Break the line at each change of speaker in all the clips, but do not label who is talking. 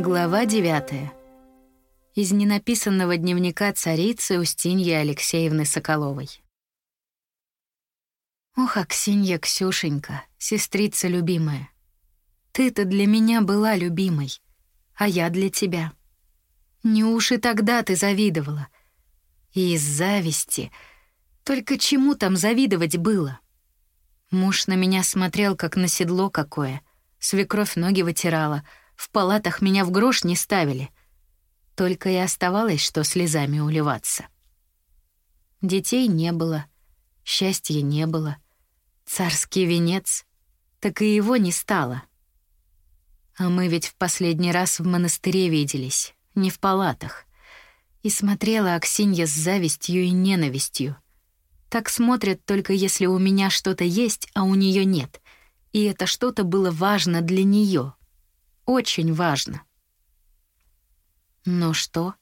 Глава 9. Из ненаписанного дневника царицы Устиньи Алексеевны Соколовой. Ох, Аксинья, Ксюшенька, сестрица любимая. Ты-то для меня была любимой, а я для тебя. Не уж и тогда ты завидовала. И из зависти. Только чему там завидовать было? Муж на меня смотрел, как на седло какое. Свекровь ноги вытирала — в палатах меня в грош не ставили. Только и оставалось, что слезами уливаться. Детей не было, счастья не было. Царский венец, так и его не стало. А мы ведь в последний раз в монастыре виделись, не в палатах. И смотрела Аксинья с завистью и ненавистью. Так смотрят только если у меня что-то есть, а у нее нет. И это что-то было важно для нее очень важно. Но что?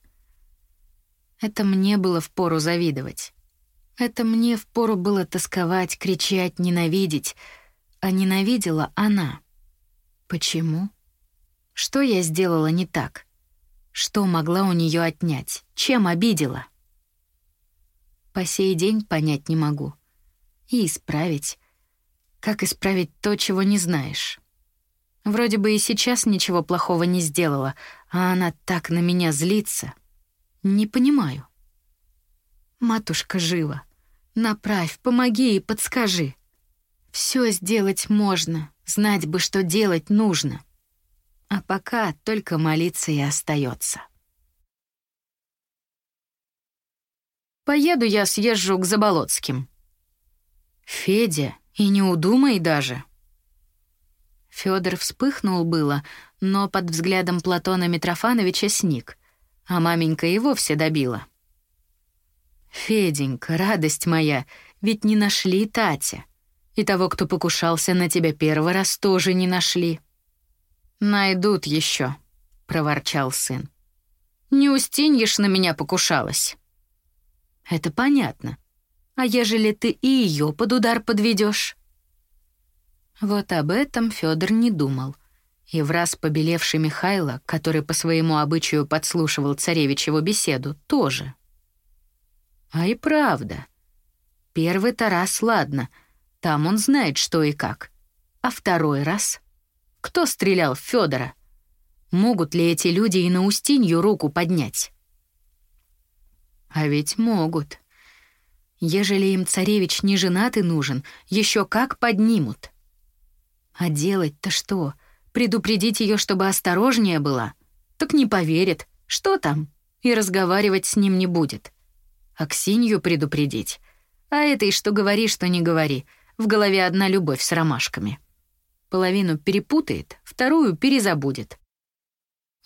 Это мне было впору завидовать. Это мне впору было тосковать, кричать, ненавидеть. А ненавидела она. Почему? Что я сделала не так? Что могла у нее отнять? Чем обидела? По сей день понять не могу. И исправить. Как исправить то, чего не знаешь? Вроде бы и сейчас ничего плохого не сделала, а она так на меня злится. Не понимаю. Матушка жива. Направь, помоги и подскажи. Все сделать можно, знать бы, что делать нужно. А пока только молиться и остается. Поеду я съезжу к Заболоцким. Федя, и не удумай даже. Федор вспыхнул было, но под взглядом Платона Митрофановича сник, а маменька и вовсе добила. «Феденька, радость моя, ведь не нашли Татя. И того, кто покушался на тебя первый раз, тоже не нашли». «Найдут еще», — проворчал сын. «Не Устиньешь на меня покушалась». «Это понятно. А ежели ты и ее под удар подведешь? Вот об этом Федор не думал. И в раз побелевший Михайло, который по своему обычаю подслушивал царевичеву беседу, тоже. А и правда. Первый-то раз ладно, там он знает, что и как. А второй раз? Кто стрелял в Федора? Могут ли эти люди и на Устинью руку поднять? А ведь могут. Ежели им царевич не женат и нужен, еще как поднимут. А делать-то что? Предупредить ее, чтобы осторожнее была? Так не поверит. Что там? И разговаривать с ним не будет. А Ксению предупредить? А этой что говори, что не говори. В голове одна любовь с ромашками. Половину перепутает, вторую перезабудет.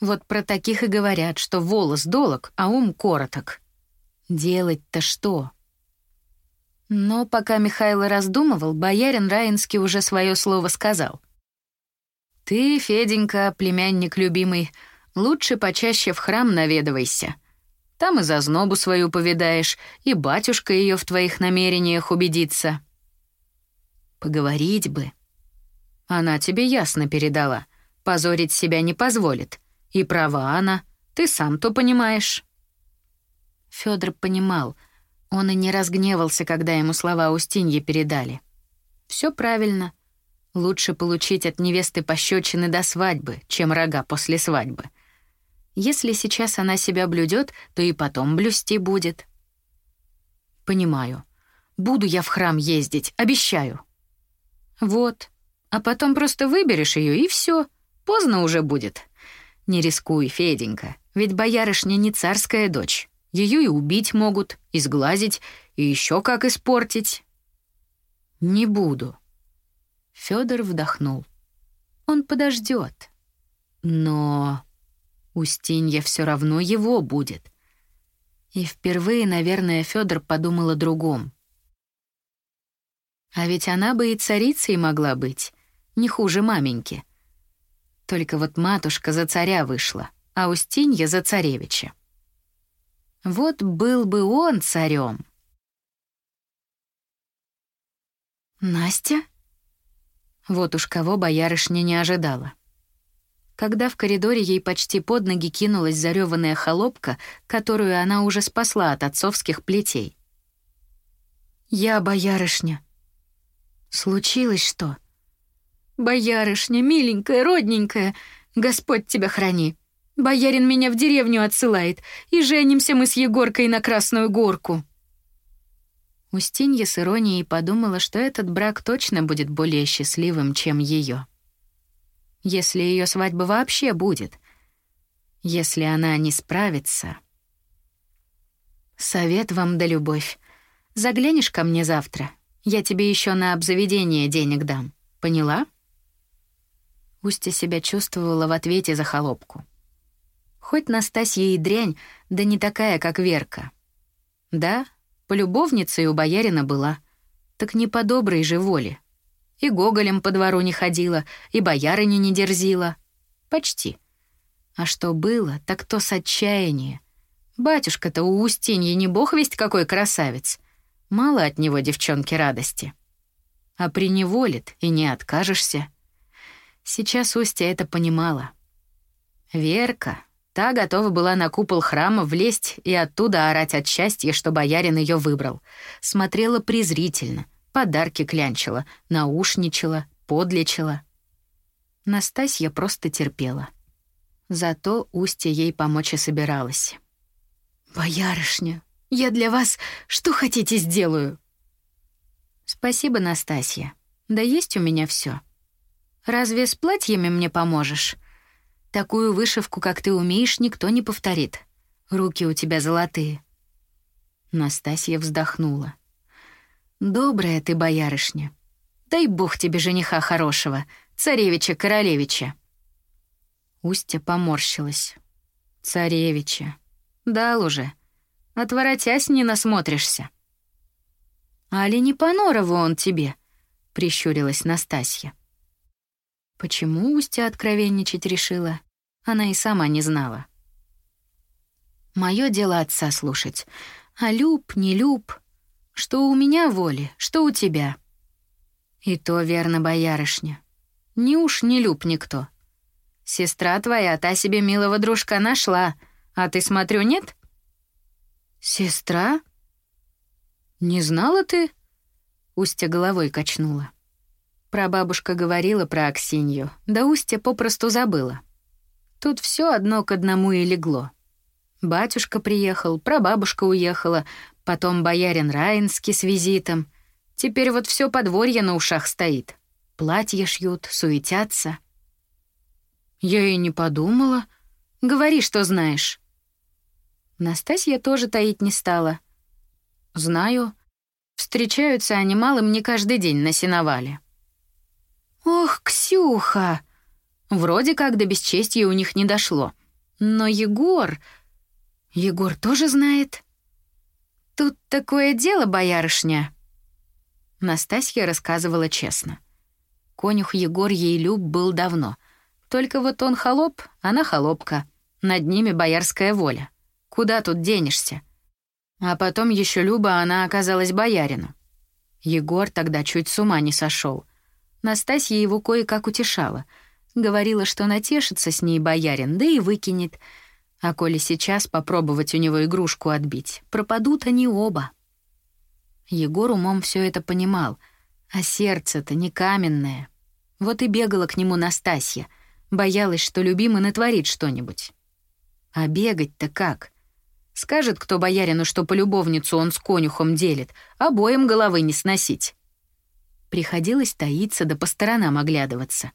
Вот про таких и говорят, что волос долог, а ум короток. Делать-то что? Но пока Михаил раздумывал, боярин Раинский уже свое слово сказал. «Ты, Феденька, племянник любимый, лучше почаще в храм наведывайся. Там и зазнобу свою повидаешь, и батюшка ее в твоих намерениях убедится». «Поговорить бы». Она тебе ясно передала. Позорить себя не позволит. И права она, ты сам то понимаешь. Федор понимал — он и не разгневался, когда ему слова Устиньи передали. Все правильно. Лучше получить от невесты пощечины до свадьбы, чем рога после свадьбы. Если сейчас она себя блюдет, то и потом блюсти будет. Понимаю. Буду я в храм ездить, обещаю. Вот. А потом просто выберешь ее и все. Поздно уже будет. Не рискуй, Феденька, ведь боярышня не царская дочь. Ее и убить могут, и сглазить, и еще как испортить. Не буду. Федор вдохнул. Он подождет. Но Устинья все равно его будет. И впервые, наверное, Федор подумал о другом. А ведь она бы и царицей могла быть, не хуже маменьки. Только вот матушка за царя вышла, а Устинья за царевича. Вот был бы он царем. Настя? Вот уж кого боярышня не ожидала. когда в коридоре ей почти под ноги кинулась зареванная холопка, которую она уже спасла от отцовских плетей. «Я боярышня». «Случилось что?» «Боярышня, миленькая, родненькая, Господь тебя храни. Боярин меня в деревню отсылает, и женимся мы с Егоркой на Красную Горку». Устинья с иронией подумала, что этот брак точно будет более счастливым, чем ее. Если ее свадьба вообще будет. Если она не справится. Совет вам да любовь. Заглянешь ко мне завтра? Я тебе еще на обзаведение денег дам. Поняла? Устья себя чувствовала в ответе за холопку. Хоть Настасья и дрянь, да не такая, как Верка. Да, полюбовницей у боярина была, так не по доброй же воле. И гоголем по двору не ходила, и боярыня не дерзила. Почти. А что было, так то с отчаяния. Батюшка-то у Устиньи не бог весть какой красавец. Мало от него девчонки радости. А приневолит, и не откажешься. Сейчас Устья это понимала. Верка, та готова была на купол храма влезть и оттуда орать от счастья, что боярин ее выбрал. Смотрела презрительно, подарки клянчила, наушничала, подлечила. Настасья просто терпела. Зато Устья ей помочь и собиралась. «Боярышня, я для вас что хотите сделаю?» «Спасибо, Настасья. Да есть у меня все. Разве с платьями мне поможешь? Такую вышивку, как ты умеешь, никто не повторит. Руки у тебя золотые». Настасья вздохнула. «Добрая ты, боярышня. Дай бог тебе жениха хорошего, царевича-королевича». Устья поморщилась. «Царевича. Дал уже. Отворотясь, не насмотришься». «Али не по норову он тебе?» — прищурилась Настасья. Почему Устя откровенничать решила, она и сама не знала. Моё дело отца слушать. А люб, не люб, что у меня воли, что у тебя. И то верно, боярышня. Не уж не люб никто. Сестра твоя, та себе милого дружка нашла, а ты, смотрю, нет? Сестра? Не знала ты? Устя головой качнула. Прабабушка говорила про Аксинью, да Устья попросту забыла. Тут все одно к одному и легло. Батюшка приехал, прабабушка уехала, потом боярин Раинский с визитом. Теперь вот все подворье на ушах стоит. Платья шьют, суетятся. Я и не подумала. Говори, что знаешь. Настасья тоже таить не стала. Знаю. Встречаются они малым не каждый день на сеновале. «Ох, Ксюха!» Вроде как до бесчестия у них не дошло. Но Егор... Егор тоже знает. Тут такое дело, боярышня. Настасья рассказывала честно. Конюх Егор ей люб был давно. Только вот он холоп, она холопка. Над ними боярская воля. Куда тут денешься? А потом еще Люба она оказалась боярину. Егор тогда чуть с ума не сошел. Настасья его кое-как утешала. Говорила, что натешится с ней боярин, да и выкинет. А коли сейчас попробовать у него игрушку отбить, пропадут они оба. Егор умом все это понимал, а сердце-то не каменное. Вот и бегала к нему Настасья, боялась, что любимый натворит что-нибудь. А бегать-то как? Скажет кто боярину, что полюбовницу он с конюхом делит, обоим головы не сносить. Приходилось таиться да по сторонам оглядываться.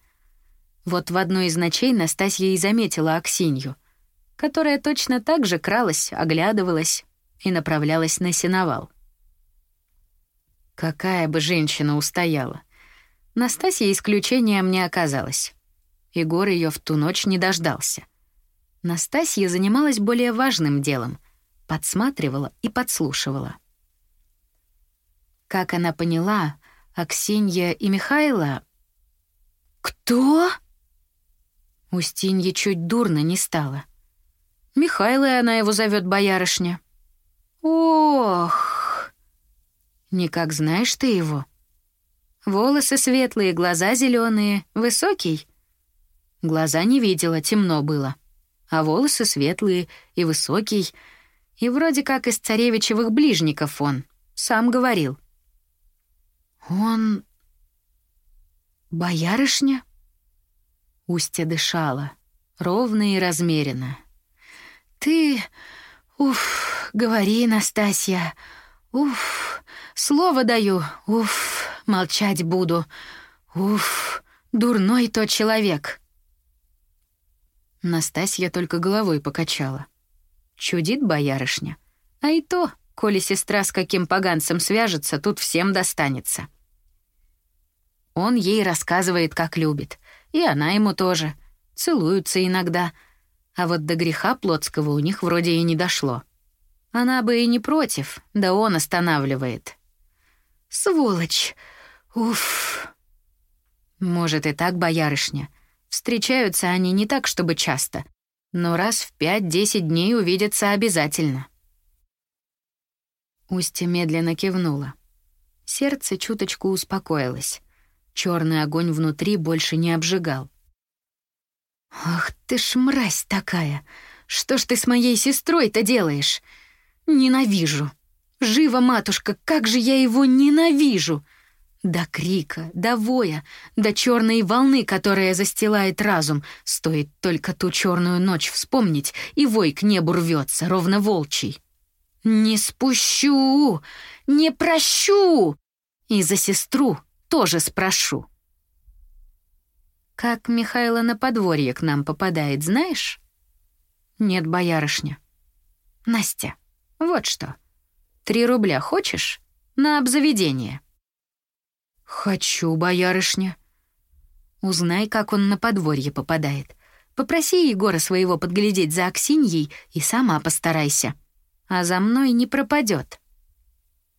Вот в одной из ночей Настасья и заметила Аксинью, которая точно так же кралась, оглядывалась и направлялась на сеновал. Какая бы женщина устояла. Настасья исключением не оказалась. Егор ее в ту ночь не дождался. Настасья занималась более важным делом — подсматривала и подслушивала. Как она поняла, Аксинья и Михайла... «Кто?» Устинье чуть дурно не стало. Михайлой она его зовет боярышня. «Ох!» «Никак знаешь ты его?» Волосы светлые, глаза зеленые, высокий. Глаза не видела, темно было. А волосы светлые и высокий. И вроде как из царевичевых ближников он. Сам говорил. «Он... боярышня?» Устья дышала, ровно и размеренно. «Ты... уф, говори, Настасья. Уф, слово даю. Уф, молчать буду. Уф, дурной тот человек». Настасья только головой покачала. Чудит боярышня. А и то, коли сестра с каким поганцем свяжется, тут всем достанется. Он ей рассказывает, как любит. И она ему тоже. Целуются иногда. А вот до греха плотского у них вроде и не дошло. Она бы и не против, да он останавливает. «Сволочь! Уф!» «Может, и так, боярышня. Встречаются они не так, чтобы часто, но раз в пять-десять дней увидятся обязательно. Устья медленно кивнула. Сердце чуточку успокоилось. Черный огонь внутри больше не обжигал. «Ах ты ж мразь такая! Что ж ты с моей сестрой-то делаешь? Ненавижу! Жива, матушка, как же я его ненавижу!» До крика, до воя, до черной волны, которая застилает разум. Стоит только ту черную ночь вспомнить, и вой к небу рвется, ровно волчий. «Не спущу! Не прощу!» И за сестру тоже спрошу. «Как Михайло на подворье к нам попадает, знаешь?» «Нет, боярышня». «Настя, вот что. Три рубля хочешь? На обзаведение». «Хочу, боярышня». Узнай, как он на подворье попадает. Попроси Егора своего подглядеть за Аксиньей и сама постарайся. А за мной не пропадет.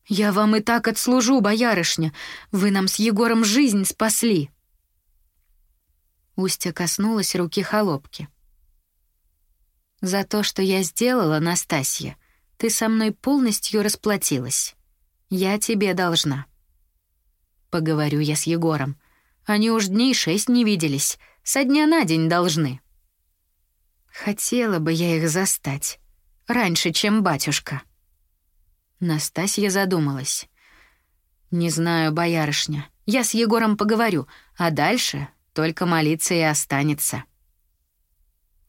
«Я вам и так отслужу, боярышня. Вы нам с Егором жизнь спасли». Устья коснулась руки холопки. «За то, что я сделала, Настасья, ты со мной полностью расплатилась. Я тебе должна». Поговорю я с Егором. Они уж дней шесть не виделись, со дня на день должны. Хотела бы я их застать. Раньше, чем батюшка. Настасья задумалась. «Не знаю, боярышня. Я с Егором поговорю, а дальше только молиться и останется».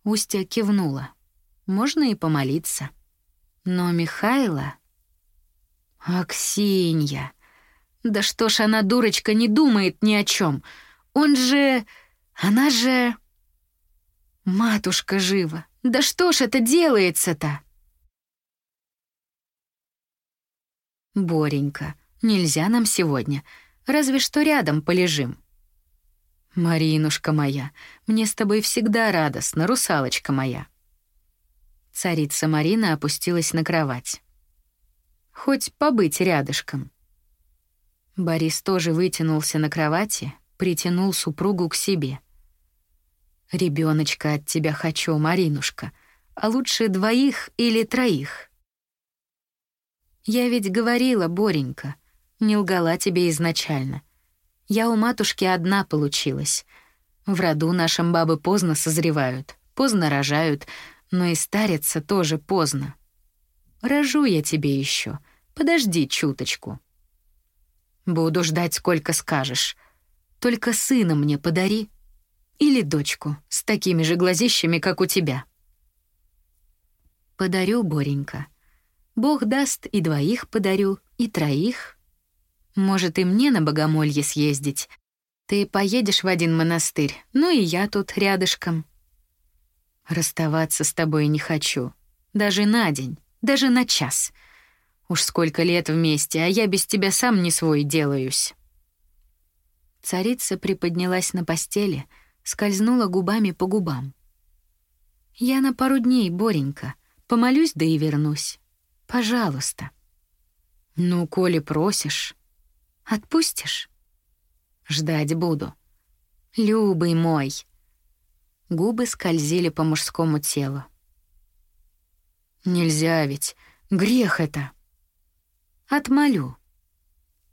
Устья кивнула. «Можно и помолиться. Но Михайла...» «Аксинья!» Да что ж она, дурочка, не думает ни о чем. Он же... Она же... Матушка жива. Да что ж это делается-то? Боренька, нельзя нам сегодня. Разве что рядом полежим. Маринушка моя, мне с тобой всегда радостно, русалочка моя. Царица Марина опустилась на кровать. Хоть побыть рядышком. Борис тоже вытянулся на кровати, притянул супругу к себе. Ребеночка от тебя хочу, Маринушка, а лучше двоих или троих. Я ведь говорила, Боренька, не лгала тебе изначально. Я у матушки одна получилась. В роду нашим бабы поздно созревают, поздно рожают, но и стариться тоже поздно. Рожу я тебе еще. Подожди чуточку. Буду ждать, сколько скажешь. Только сына мне подари. Или дочку с такими же глазищами, как у тебя. Подарю, Боренька. Бог даст, и двоих подарю, и троих. Может, и мне на богомолье съездить. Ты поедешь в один монастырь, ну и я тут рядышком. Расставаться с тобой не хочу. Даже на день, даже на час — Уж сколько лет вместе, а я без тебя сам не свой делаюсь. Царица приподнялась на постели, скользнула губами по губам. Я на пару дней, Боренька, помолюсь да и вернусь. Пожалуйста. Ну, коли просишь, отпустишь? Ждать буду. Любый мой. Губы скользили по мужскому телу. Нельзя ведь, грех это. Отмолю.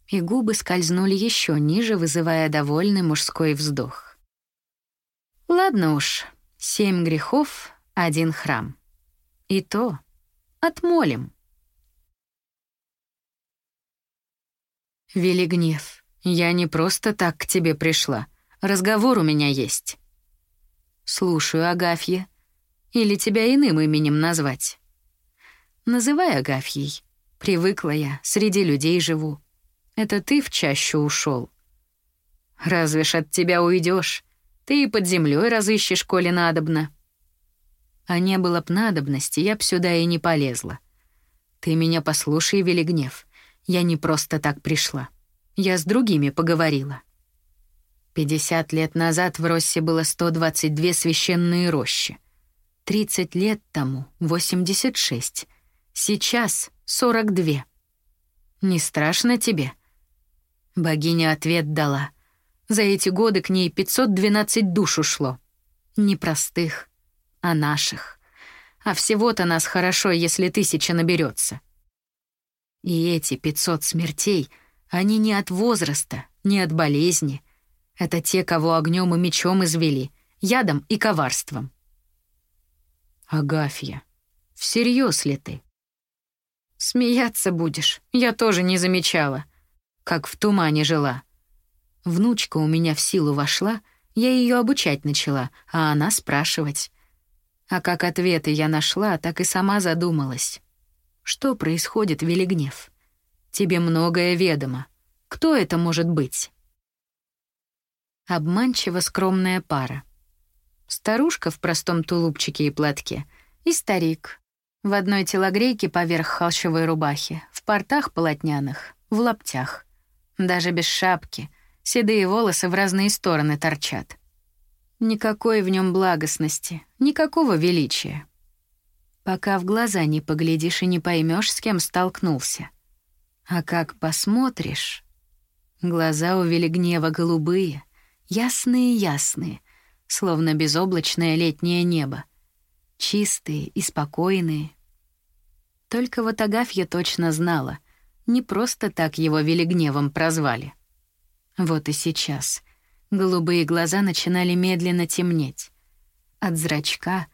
И губы скользнули еще ниже, вызывая довольный мужской вздох. Ладно уж, семь грехов, один храм. И то отмолим. Велигнев, я не просто так к тебе пришла. Разговор у меня есть. Слушаю, Агафья. Или тебя иным именем назвать? Называй Агафьей. Привыкла я, среди людей живу. Это ты в чащу ушел. Разве ж от тебя уйдешь? Ты и под землей разыщешь, коли надобно. А не было б надобности, я б сюда и не полезла. Ты меня послушай, Велигнев. Я не просто так пришла. Я с другими поговорила. 50 лет назад в Россе было 122 священные рощи. 30 лет тому — 86. Сейчас — 42. Не страшно тебе? Богиня ответ дала. За эти годы к ней 512 душ ушло. Не простых, а наших. А всего-то нас хорошо, если тысяча наберется. И эти 500 смертей, они не от возраста, не от болезни. Это те, кого огнем и мечом извели, ядом и коварством. Агафья, всерьез ли ты? Смеяться будешь, я тоже не замечала. Как в тумане жила. Внучка у меня в силу вошла, я ее обучать начала, а она спрашивать. А как ответы я нашла, так и сама задумалась. Что происходит, Велигнев? Тебе многое ведомо. Кто это может быть? Обманчиво скромная пара. Старушка в простом тулупчике и платке и старик. В одной телогрейке поверх холщовой рубахи, в портах полотняных, в лаптях. Даже без шапки, седые волосы в разные стороны торчат. Никакой в нем благостности, никакого величия. Пока в глаза не поглядишь и не поймешь, с кем столкнулся. А как посмотришь... Глаза у Велигнева голубые, ясные-ясные, словно безоблачное летнее небо. Чистые и спокойные. Только вот Агафья точно знала, не просто так его Велигневом прозвали. Вот и сейчас голубые глаза начинали медленно темнеть. От зрачка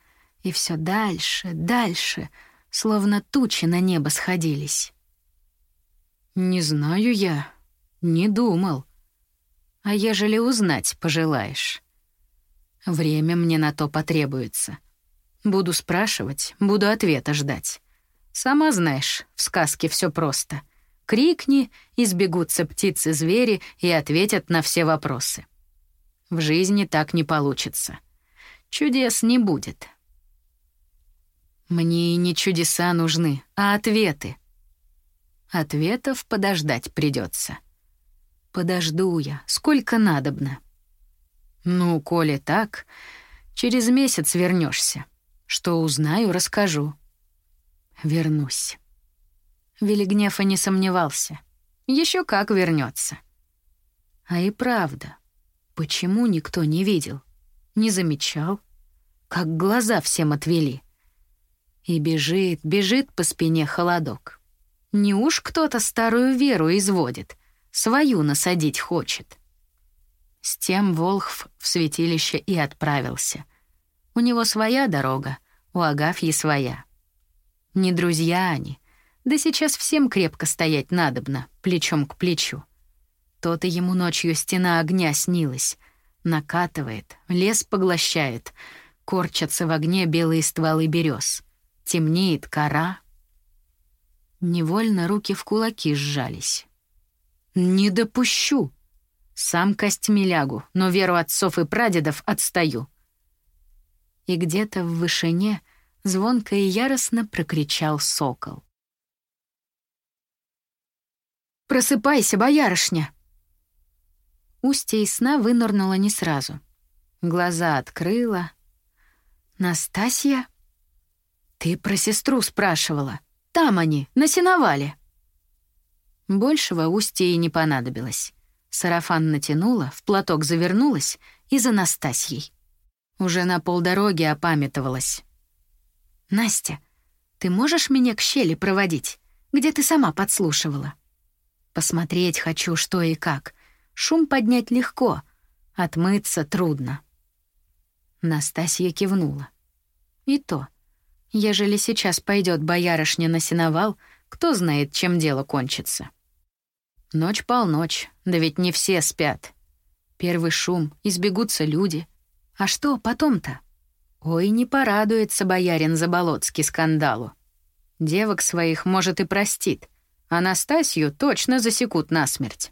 и все дальше, дальше, словно тучи на небо сходились. «Не знаю я, не думал. А ежели узнать пожелаешь?» Время мне на то потребуется. Буду спрашивать, буду ответа ждать. Сама знаешь, в сказке все просто. Крикни, избегутся птицы-звери и ответят на все вопросы. В жизни так не получится. Чудес не будет. Мне и не чудеса нужны, а ответы. Ответов подождать придется. Подожду я, сколько надобно. Ну, коли так, через месяц вернешься. Что узнаю, расскажу. Вернусь. Велигнев не сомневался. Еще как вернется. А и правда, почему никто не видел, не замечал, как глаза всем отвели? И бежит, бежит по спине холодок. Не уж кто-то старую веру изводит, свою насадить хочет. С тем Волхв в святилище и отправился. У него своя дорога, у Агафьи своя. Не друзья они, да сейчас всем крепко стоять надобно, плечом к плечу. То-то ему ночью стена огня снилась. Накатывает, лес поглощает, корчатся в огне белые стволы берез. Темнеет кора. Невольно руки в кулаки сжались. «Не допущу!» Сам костьми лягу, но веру отцов и прадедов отстаю. И где-то в вышине звонко и яростно прокричал сокол. «Просыпайся, боярышня!» Устья из сна вынырнула не сразу. Глаза открыла. «Настасья?» «Ты про сестру спрашивала. Там они, на сеновале». Большего Устья и не понадобилось. Сарафан натянула, в платок завернулась и за Настасьей. Уже на полдороги опамятовалась. «Настя, ты можешь меня к щели проводить, где ты сама подслушивала? Посмотреть хочу, что и как. Шум поднять легко, отмыться трудно». Настасья кивнула. И то, ежели сейчас пойдет боярышня на сеновал, кто знает, чем дело кончится. Ночь полночь, да ведь не все спят. Первый шум, избегутся люди. А что потом-то? Ой, не порадуется боярин Заболоцкий скандалу. Девок своих, может, и простит. Анастасию точно засекут насмерть.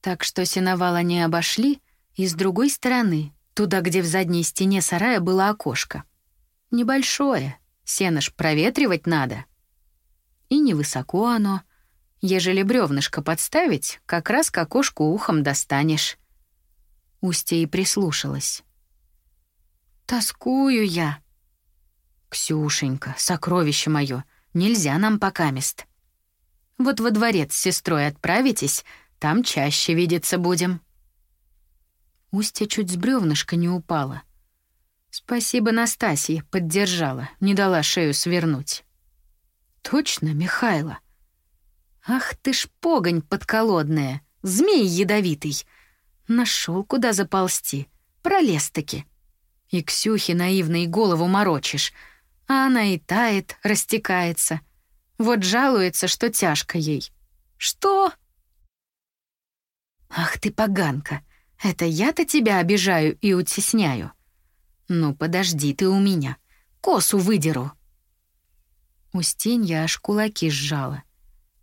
Так что сеновал они обошли, и с другой стороны, туда, где в задней стене сарая было окошко. Небольшое, сено ж проветривать надо. И невысоко оно. Ежели бревнышко подставить, как раз к окошку ухом достанешь. Устья и прислушалась. «Тоскую я». «Ксюшенька, сокровище мое, нельзя нам покамест. Вот во дворец с сестрой отправитесь, там чаще видеться будем». Устья чуть с бревнышка не упала. Спасибо Настасье, поддержала, не дала шею свернуть. Точно, Михайло. Ах ты ж погонь подколодная, змей ядовитый. Нашел, куда заползти. Пролез-таки. И Ксюхе наивной голову морочишь, а она и тает, растекается. Вот жалуется, что тяжко ей. Что? Ах ты поганка, это я-то тебя обижаю и утесняю. Ну, подожди ты у меня, косу выдеру. Устенья аж кулаки сжала.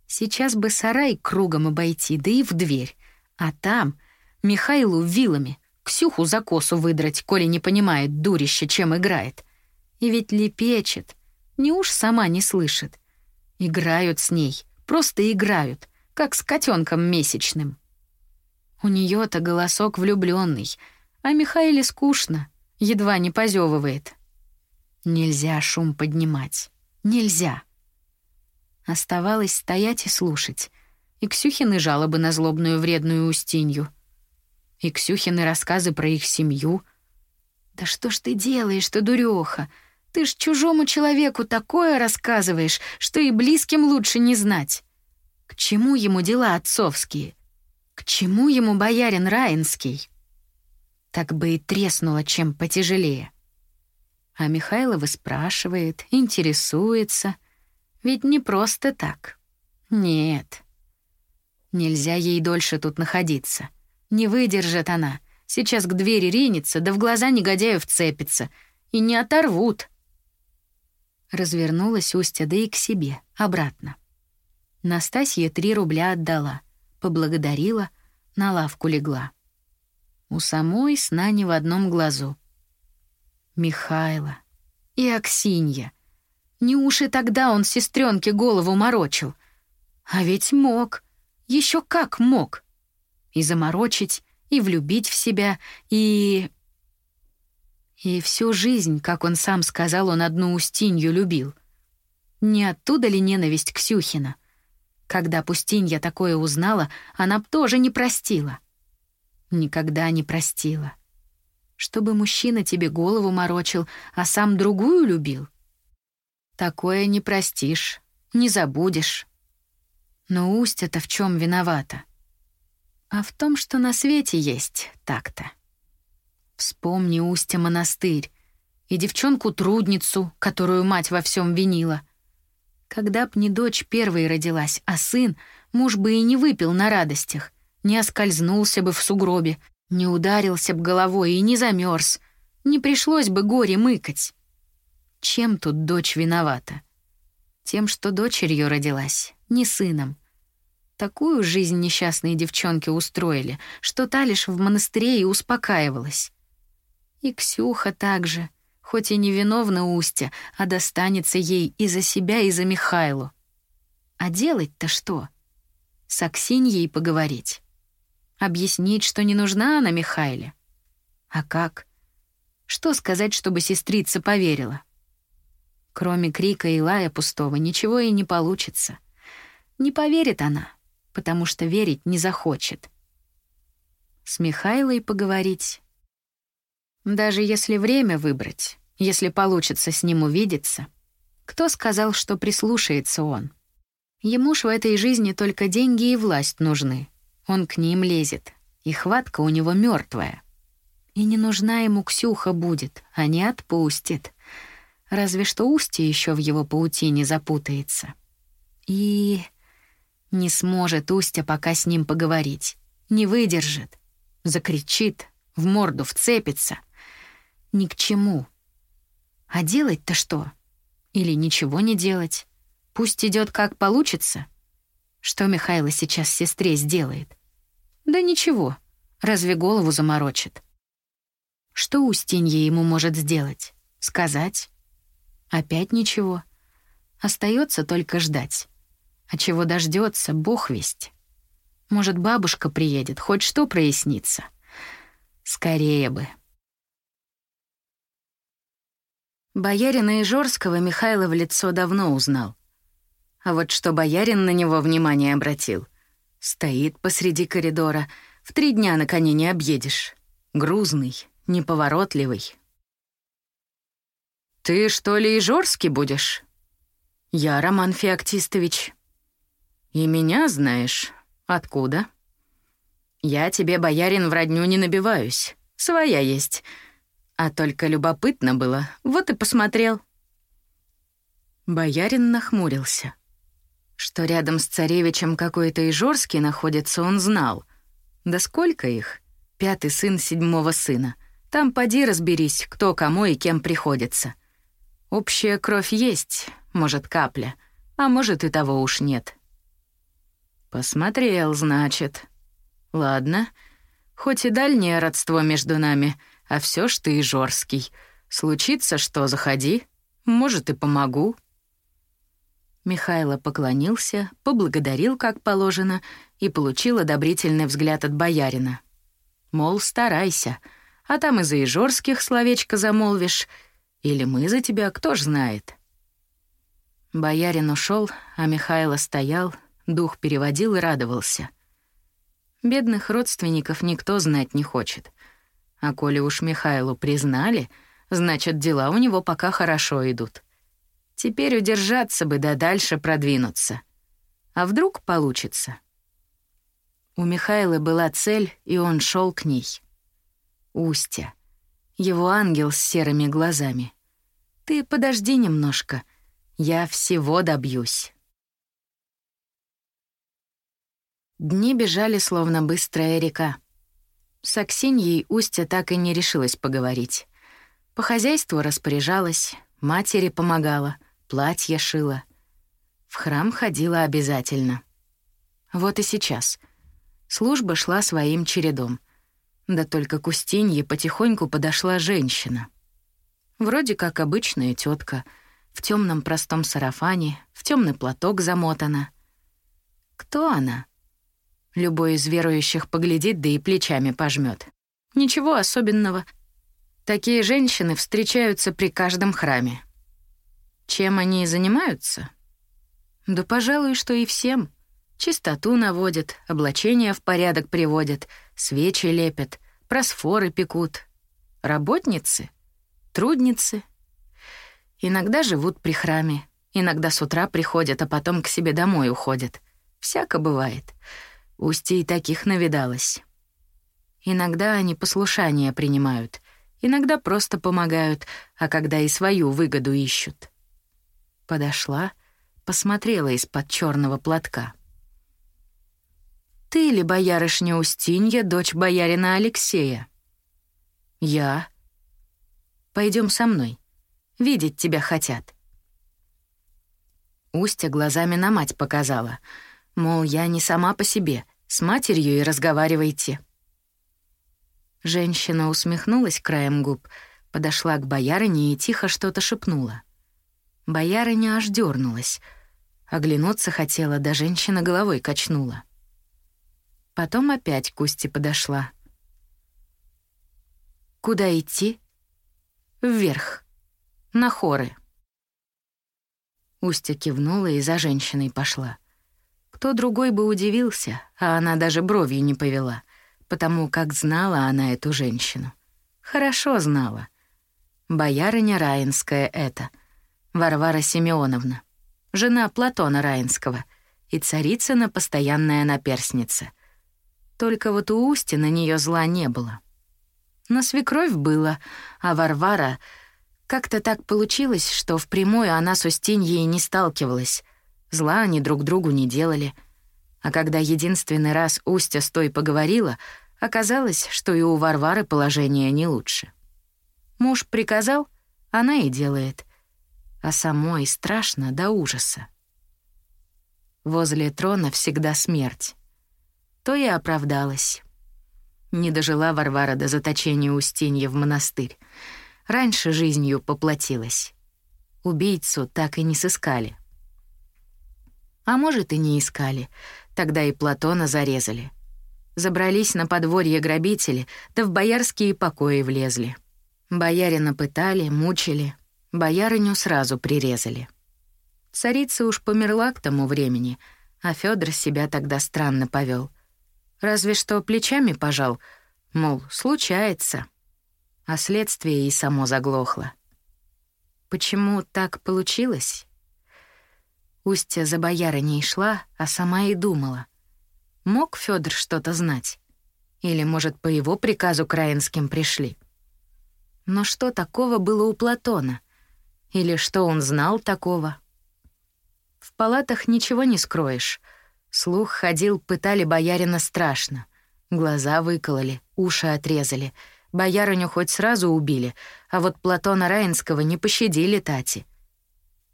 Сейчас бы сарай кругом обойти, да и в дверь. А там Михаилу вилами, Ксюху за косу выдрать, коли не понимает дурище, чем играет. И ведь лепечет. Не уж сама не слышит. Играют с ней, просто играют, как с котенком месячным. У нее-то голосок влюбленный, а Михаиле скучно, едва не позевывает. Нельзя шум поднимать. Нельзя. Оставалось стоять и слушать. И Ксюхины жалобы на злобную вредную Устинью — и Ксюхины рассказы про их семью. «Да что ж ты делаешь-то, дурёха? Ты ж чужому человеку такое рассказываешь, что и близким лучше не знать. К чему ему дела отцовские? К чему ему боярин Раинский?» Так бы и треснуло, чем потяжелее. А Михайлова спрашивает, интересуется. Ведь не просто так. Нет. Нельзя ей дольше тут находиться. Не выдержит она. Сейчас к двери ринется, да в глаза негодяю вцепится. И не оторвут. Развернулась Устя, да и к себе, обратно. Настасья три рубля отдала, поблагодарила, на лавку легла. У самой сна не в одном глазу. Михайло и Аксинья. Не уж и тогда он сестренке голову морочил. А ведь мог. Еще как мог и заморочить, и влюбить в себя, и... И всю жизнь, как он сам сказал, он одну Устинью любил. Не оттуда ли ненависть Ксюхина? Когда Пустинья такое узнала, она б тоже не простила. Никогда не простила. Чтобы мужчина тебе голову морочил, а сам другую любил? Такое не простишь, не забудешь. Но Устья-то в чем виновата? а в том, что на свете есть так-то. Вспомни Устья монастырь и девчонку-трудницу, которую мать во всем винила. Когда б не дочь первой родилась, а сын, муж бы и не выпил на радостях, не оскользнулся бы в сугробе, не ударился б головой и не замерз, не пришлось бы горе мыкать. Чем тут дочь виновата? Тем, что дочерью родилась, не сыном. Такую жизнь несчастные девчонки устроили, что та лишь в монастыре и успокаивалась. И Ксюха также, хоть и не виновна Устя, а достанется ей и за себя, и за Михайлу. А делать-то что? С Аксиньей поговорить. Объяснить, что не нужна она Михайле. А как? Что сказать, чтобы сестрица поверила? Кроме крика и лая пустого ничего и не получится. Не поверит она потому что верить не захочет. С Михайлой поговорить. Даже если время выбрать, если получится с ним увидеться, кто сказал, что прислушается он? Ему ж в этой жизни только деньги и власть нужны. Он к ним лезет, и хватка у него мертвая. И не нужна ему Ксюха будет, а не отпустит. Разве что Устья еще в его паутине запутается. И не сможет Устья пока с ним поговорить. Не выдержит. Закричит, в морду вцепится. Ни к чему. А делать-то что? Или ничего не делать? Пусть идет как получится. Что Михайло сейчас сестре сделает? Да ничего. Разве голову заморочит? Что Устинья ему может сделать? Сказать? Опять ничего. Остается только ждать. А чего дождется, бог весть. Может, бабушка приедет, хоть что прояснится. Скорее бы. Боярина Ижорского Михайло в лицо давно узнал. А вот что боярин на него внимание обратил. Стоит посреди коридора, в три дня на коне не объедешь. Грузный, неповоротливый. «Ты что ли Ижорский будешь?» «Я Роман Феоктистович». «И меня знаешь? Откуда?» «Я тебе, боярин, в родню не набиваюсь. Своя есть. А только любопытно было, вот и посмотрел». Боярин нахмурился. Что рядом с царевичем какой-то Ижорский находится, он знал. Да сколько их? Пятый сын седьмого сына. Там поди разберись, кто кому и кем приходится. Общая кровь есть, может, капля, а может, и того уж нет. Посмотрел, значит. Ладно, хоть и дальнее родство между нами, а все ж ты Ижорский. Случится что, заходи, может, и помогу. Михайло поклонился, поблагодарил, как положено, и получил одобрительный взгляд от боярина. Мол, старайся, а там и за Ижорских словечко замолвишь, или мы за тебя, кто ж знает. Боярин ушел, а Михайло стоял, дух переводил и радовался. Бедных родственников никто знать не хочет. А коли уж Михайлу признали, значит, дела у него пока хорошо идут. Теперь удержаться бы да дальше продвинуться. А вдруг получится? У Михаила была цель, и он шел к ней. Устья. Его ангел с серыми глазами. Ты подожди немножко. Я всего добьюсь. Дни бежали, словно быстрая река. С Аксиньей Устья так и не решилась поговорить. По хозяйству распоряжалась, матери помогала — платье шила. В храм ходила обязательно. Вот и сейчас. Служба шла своим чередом. Да только к Устинье потихоньку подошла женщина. Вроде как обычная тетка, в темном простом сарафане, в темный платок замотана. Кто она? Любой из верующих поглядит, да и плечами пожмет. Ничего особенного. Такие женщины встречаются при каждом храме. Чем они занимаются? Да, пожалуй, что и всем. Чистоту наводят, облачения в порядок приводят, свечи лепят, просфоры пекут. Работницы, трудницы. Иногда живут при храме, иногда с утра приходят, а потом к себе домой уходят. Всяко бывает. Устье и таких навидалось. Иногда они послушания принимают, иногда просто помогают, а когда и свою выгоду ищут. Подошла, посмотрела из-под черного платка. «Ты ли боярышня Устинья, дочь боярина Алексея?» «Я». Пойдем со мной. Видеть тебя хотят». Устья глазами на мать показала. Мол, я не сама по себе, с матерью и разговаривайте. Женщина усмехнулась краем губ, подошла к боярине и тихо что-то шепнула. Боярыня аж дернулась. Оглянуться хотела, да женщина головой качнула. Потом опять к Усте подошла. «Куда идти?» «Вверх. На хоры». Устя кивнула и за женщиной пошла. Кто другой бы удивился, а она даже бровью не повела, потому как знала она эту женщину. Хорошо знала. Боярыня Раинская это — Варвара Семеновна, жена Платона Раинского и царицына постоянная наперсница. Только вот у Усти на нее зла не было. На свекровь было, а Варвара... Как-то так получилось, что впрямую она с Устиньей не сталкивалась. Зла они друг другу не делали. А когда единственный раз Устя с той поговорила, оказалось, что и у Варвары положение не лучше. Муж приказал, она и делает. А самой страшно до ужаса. Возле трона всегда смерть. То и оправдалась. Не дожила Варвара до заточения Устинья в монастырь. Раньше жизнью поплатилась. Убийцу так и не сыскали. А может, и не искали. Тогда и Платона зарезали. Забрались на подворье грабители, да в боярские покои влезли. Боярина пытали, мучили. Боярыню сразу прирезали. Царица уж померла к тому времени, а Фёдор себя тогда странно повел. Разве что плечами пожал, мол, случается. А следствие и само заглохло. Почему так получилось? Устья за боярыней шла, а сама и думала. Мог Фёдор что-то знать? Или, может, по его приказу краинским пришли? Но что такого было у Платона? Или что он знал такого? В палатах ничего не скроешь. Слух ходил, пытали боярина страшно. Глаза выкололи, уши отрезали. Боярыню хоть сразу убили, а вот Платона Раинского не пощадили Тати.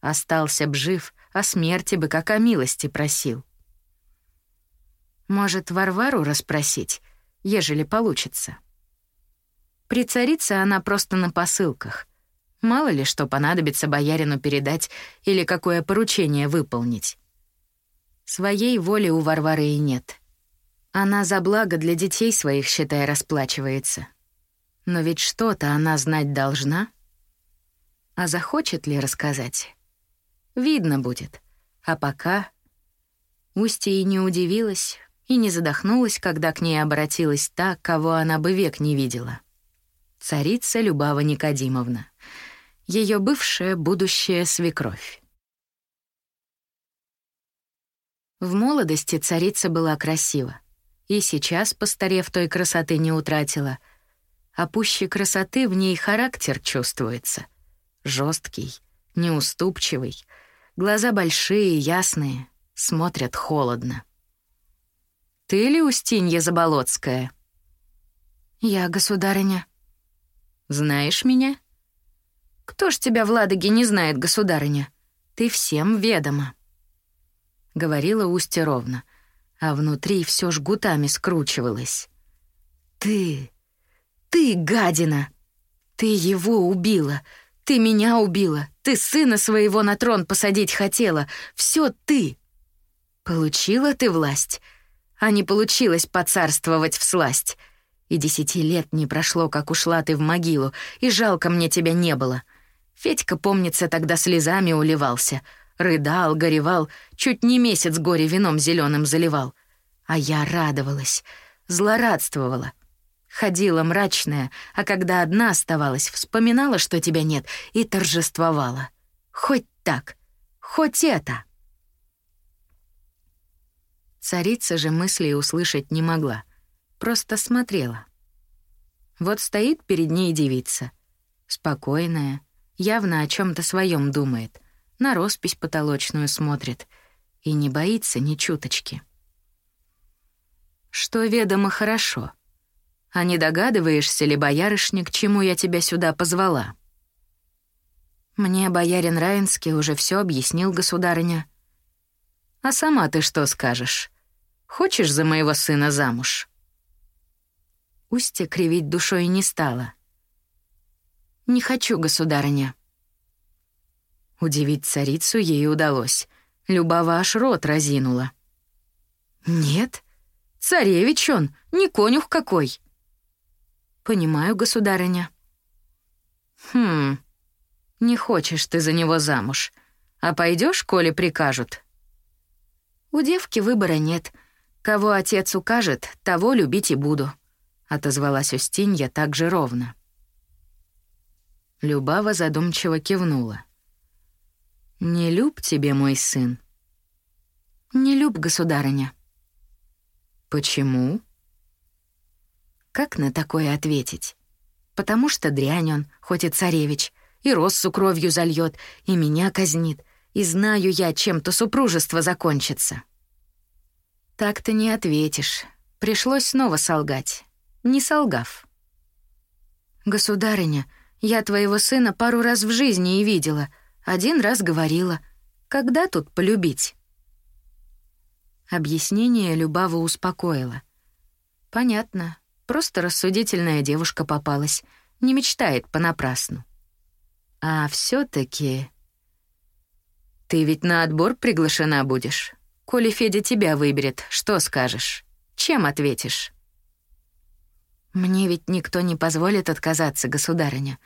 Остался б жив, о смерти бы как о милости просил. Может, Варвару расспросить, ежели получится. При царице она просто на посылках. Мало ли что понадобится боярину передать или какое поручение выполнить. Своей воли у Варвары и нет. Она за благо для детей своих, считай, расплачивается. Но ведь что-то она знать должна. А захочет ли рассказать? Видно будет. А пока... Устья и не удивилась, и не задохнулась, когда к ней обратилась та, кого она бы век не видела. Царица Любава Никодимовна. Ее бывшая будущая свекровь. В молодости царица была красива. И сейчас, постарев, той красоты не утратила. А пуще красоты в ней характер чувствуется. жесткий, неуступчивый, глаза большие, ясные, смотрят холодно. «Ты ли Устинья Заболоцкая?» «Я, государыня». «Знаешь меня?» «Кто ж тебя в Ладоге не знает, государыня? Ты всем ведома» говорила Устья ровно, а внутри все жгутами скручивалось. «Ты! Ты, гадина! Ты его убила! Ты меня убила! Ты сына своего на трон посадить хотела! Все ты! Получила ты власть, а не получилось поцарствовать в сласть!» И десяти лет не прошло, как ушла ты в могилу, и жалко мне тебя не было. Федька, помнится, тогда слезами уливался — Рыдал, горевал, чуть не месяц горе вином зеленым заливал. А я радовалась, злорадствовала. Ходила мрачная, а когда одна оставалась, вспоминала, что тебя нет, и торжествовала. Хоть так, хоть это. Царица же мыслей услышать не могла, просто смотрела. Вот стоит перед ней девица, спокойная, явно о чем то своем думает — на роспись потолочную смотрит и не боится ни чуточки. Что ведомо хорошо. А не догадываешься ли, боярышня, к чему я тебя сюда позвала? Мне боярин Раинский уже все объяснил, государыня. А сама ты что скажешь? Хочешь за моего сына замуж? Устья кривить душой не стала. «Не хочу, государыня», Удивить царицу ей удалось. Любава аж рот разинула. «Нет, царевич он, не конюх какой». «Понимаю, государыня». «Хм, не хочешь ты за него замуж, а пойдешь, коли прикажут?» «У девки выбора нет. Кого отец укажет, того любить и буду», — отозвалась Устинья так же ровно. Любава задумчиво кивнула. «Не люб тебе, мой сын». «Не люб, государыня». «Почему?» Как на такое ответить? Потому что дрянь он, хоть и царевич, и Россу кровью зальет, и меня казнит, и знаю я, чем-то супружество закончится. Так ты не ответишь. Пришлось снова солгать, не солгав. «Государыня, я твоего сына пару раз в жизни и видела, один раз говорила. Когда тут полюбить?» Объяснение Любава успокоило. «Понятно. Просто рассудительная девушка попалась. Не мечтает понапрасну. А все таки Ты ведь на отбор приглашена будешь. Коли Федя тебя выберет, что скажешь? Чем ответишь?» «Мне ведь никто не позволит отказаться, государыня.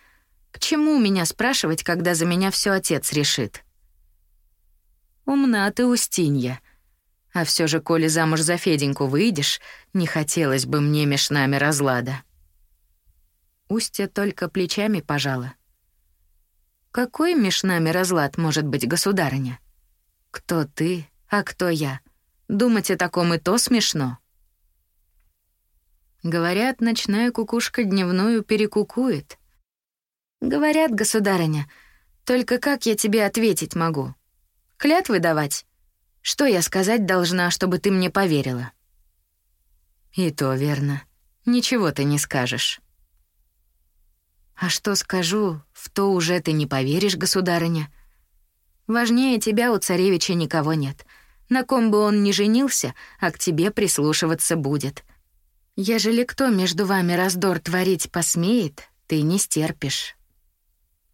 К чему меня спрашивать, когда за меня все отец решит?» «Умна ты, Устинья», а все же, коли замуж за Феденьку выйдешь, не хотелось бы мне меж нами разлада. Устья только плечами пожала. Какой меж нами разлад может быть, государыня? Кто ты, а кто я? Думать о таком и то смешно. Говорят, ночная кукушка дневную перекукует. Говорят, государыня, только как я тебе ответить могу? Клятвы давать? Что я сказать должна, чтобы ты мне поверила?» «И то верно. Ничего ты не скажешь». «А что скажу, в то уже ты не поверишь, государыня. Важнее тебя у царевича никого нет. На ком бы он ни женился, а к тебе прислушиваться будет. Ежели кто между вами раздор творить посмеет, ты не стерпишь.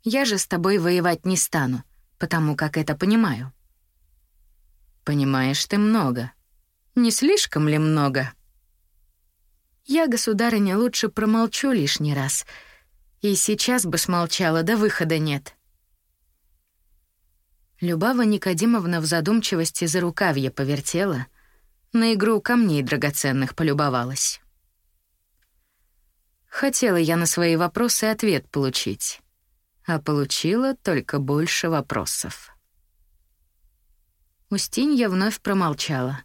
Я же с тобой воевать не стану, потому как это понимаю. Понимаешь ты много. Не слишком ли много? Я, государыня, лучше промолчу лишний раз. И сейчас бы смолчала, да выхода нет. Любава Никодимовна в задумчивости за рукавье повертела, на игру камней драгоценных полюбовалась. Хотела я на свои вопросы ответ получить, а получила только больше вопросов. Устинья вновь промолчала.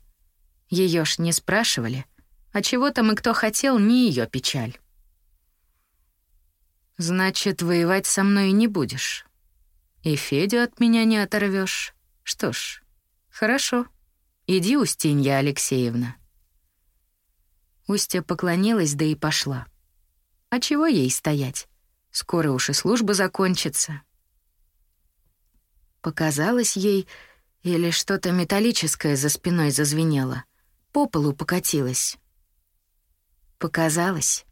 Ее ж не спрашивали, а чего там и кто хотел, не ее печаль. «Значит, воевать со мной не будешь. И Федю от меня не оторвешь. Что ж, хорошо. Иди, Устинья Алексеевна». Устья поклонилась, да и пошла. А чего ей стоять? Скоро уж и служба закончится. Показалось ей, или что-то металлическое за спиной зазвенело. По полу покатилось. Показалось.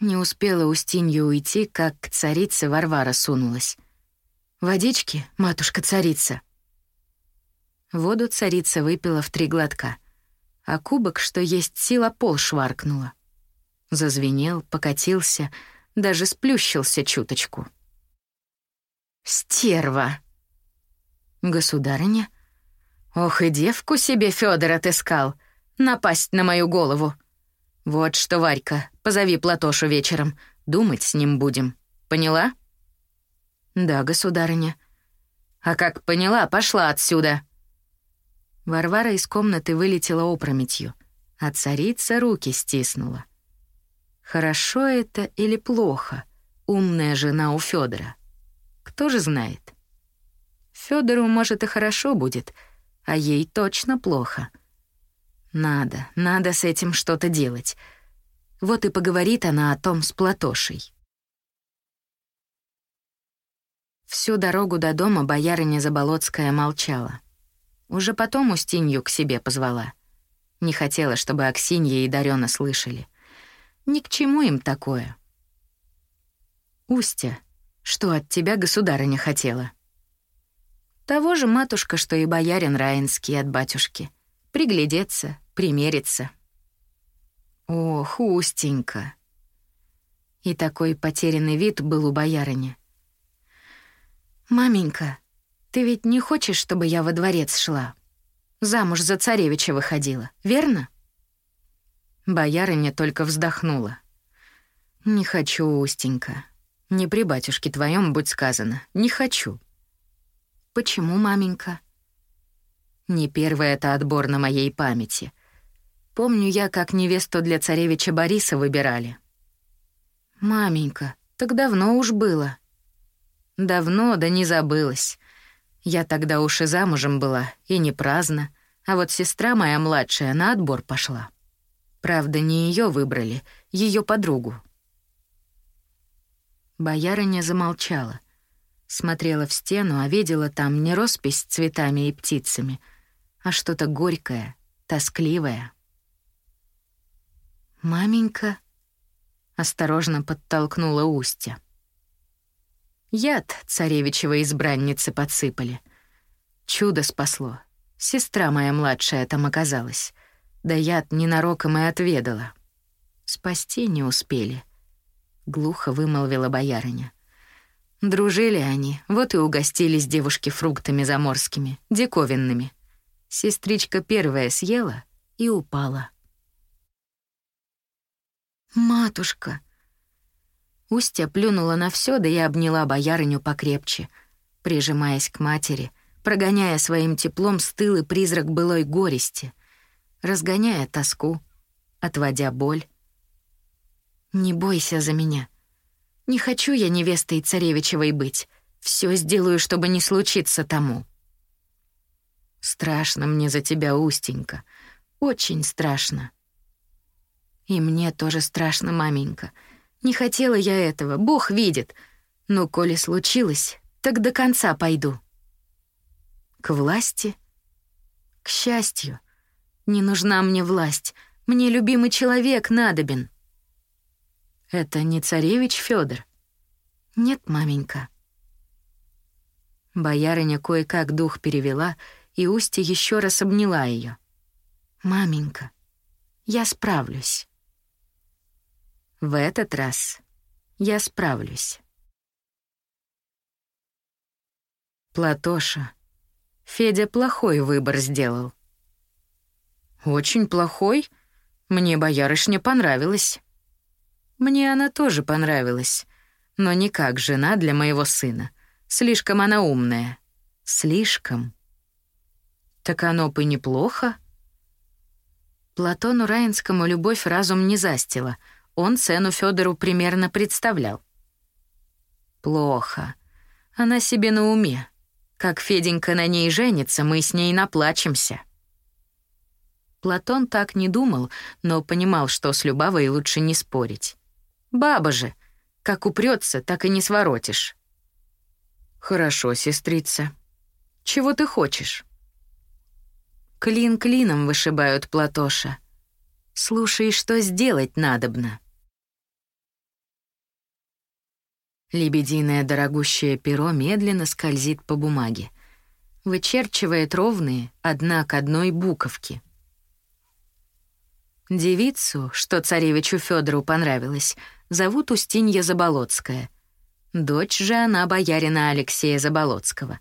Не успела Устинья уйти, как к царице Варвара сунулась. «Водички, матушка-царица!» Воду царица выпила в три глотка, а кубок, что есть сила, пол шваркнула. Зазвенел, покатился, даже сплющился чуточку. Стерва. Государыня? Ох, и девку себе Фёдор отыскал. Напасть на мою голову. Вот что, Варька, позови Платошу вечером. Думать с ним будем. Поняла? Да, государыня. А как поняла, пошла отсюда. Варвара из комнаты вылетела опрометью, а царица руки стиснула. Хорошо это или плохо, умная жена у Фёдора? Кто же знает? Федору, может, и хорошо будет, а ей точно плохо. Надо, надо с этим что-то делать. Вот и поговорит она о том с Платошей. Всю дорогу до дома боярыня Заболоцкая молчала. Уже потом Устинью к себе позвала. Не хотела, чтобы Аксинья и Дарёна слышали. Ни к чему им такое. «Устя», что от тебя государыня хотела. Того же матушка, что и боярин Раинский от батюшки. Приглядеться, примериться. Ох, Устенька. И такой потерянный вид был у боярыни. «Маменька, ты ведь не хочешь, чтобы я во дворец шла? Замуж за царевича выходила, верно?» Боярыня только вздохнула. «Не хочу, Устенька. Не при батюшке твоем, будь сказано. Не хочу. Почему, маменька? Не первый это отбор на моей памяти. Помню я, как невесту для царевича Бориса выбирали. Маменька, так давно уж было. Давно, да не забылась. Я тогда уж и замужем была, и не праздно, а вот сестра моя младшая на отбор пошла. Правда, не ее выбрали, ее подругу. Боярыня замолчала. Смотрела в стену, а видела там не роспись с цветами и птицами, а что-то горькое, тоскливое. «Маменька», — осторожно подтолкнула Устья. Яд царевичевой избранницы подсыпали. Чудо спасло. Сестра моя младшая там оказалась. Да яд ненароком и отведала. Спасти не успели. Глухо вымолвила боярыня. Дружили они, вот и угостились девушки фруктами заморскими, диковинными. Сестричка первая съела и упала. «Матушка!» Устья плюнула на все, да и обняла боярыню покрепче, прижимаясь к матери, прогоняя своим теплом стылый призрак былой горести, разгоняя тоску, отводя боль. «Не бойся за меня. Не хочу я невестой царевичевой быть. Все сделаю, чтобы не случиться тому». «Страшно мне за тебя, Устенька. Очень страшно». «И мне тоже страшно, маменька. Не хотела я этого, Бог видит. Но коли случилось, так до конца пойду». К власти? К счастью. Не нужна мне власть. Мне любимый человек надобен. Это не царевич Федор. Нет, маменька. Боярыня кое-как дух перевела, и Устья еще раз обняла ее. Маменька, я справлюсь. В этот раз я справлюсь. Платоша, Федя плохой выбор сделал. Очень плохой? Мне боярышня понравилась. Мне она тоже понравилась, но не как жена для моего сына. Слишком она умная. Слишком. Так оно бы неплохо. Платону Раинскому любовь разум не застила. Он цену Федору примерно представлял. Плохо. Она себе на уме. Как Феденька на ней женится, мы с ней наплачемся. Платон так не думал, но понимал, что с Любавой лучше не спорить. Баба же, как упрется, так и не своротишь. Хорошо, сестрица. Чего ты хочешь? Клин клином вышибают Платоша. Слушай, что сделать надобно. Лебединое дорогущее перо медленно скользит по бумаге. Вычерчивает ровные, одна к одной буковки. Девицу, что царевичу Федору понравилась, зовут Устинья Заболоцкая. Дочь же она боярина Алексея Заболоцкого.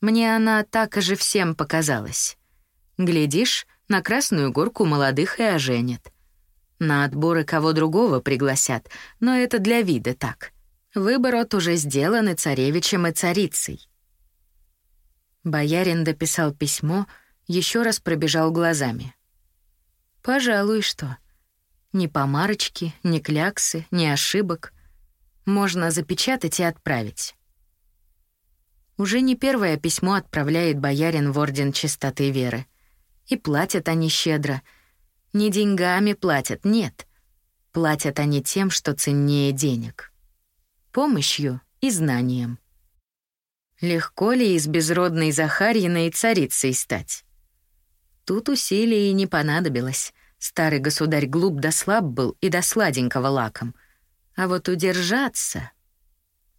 Мне она так же всем показалась. Глядишь, на Красную Горку молодых и оженят. На отборы кого другого пригласят, но это для вида так — Выбор уже сделан и царевичем, и царицей. Боярин дописал письмо, еще раз пробежал глазами. Пожалуй, что. Ни помарочки, ни кляксы, ни ошибок. Можно запечатать и отправить. Уже не первое письмо отправляет боярин в Орден Чистоты Веры. И платят они щедро. Не деньгами платят, нет. Платят они тем, что ценнее денег помощью и знанием. Легко ли из безродной Захарьиной царицей стать? Тут усилий и не понадобилось. Старый государь глуп да слаб был и до сладенького лаком. А вот удержаться...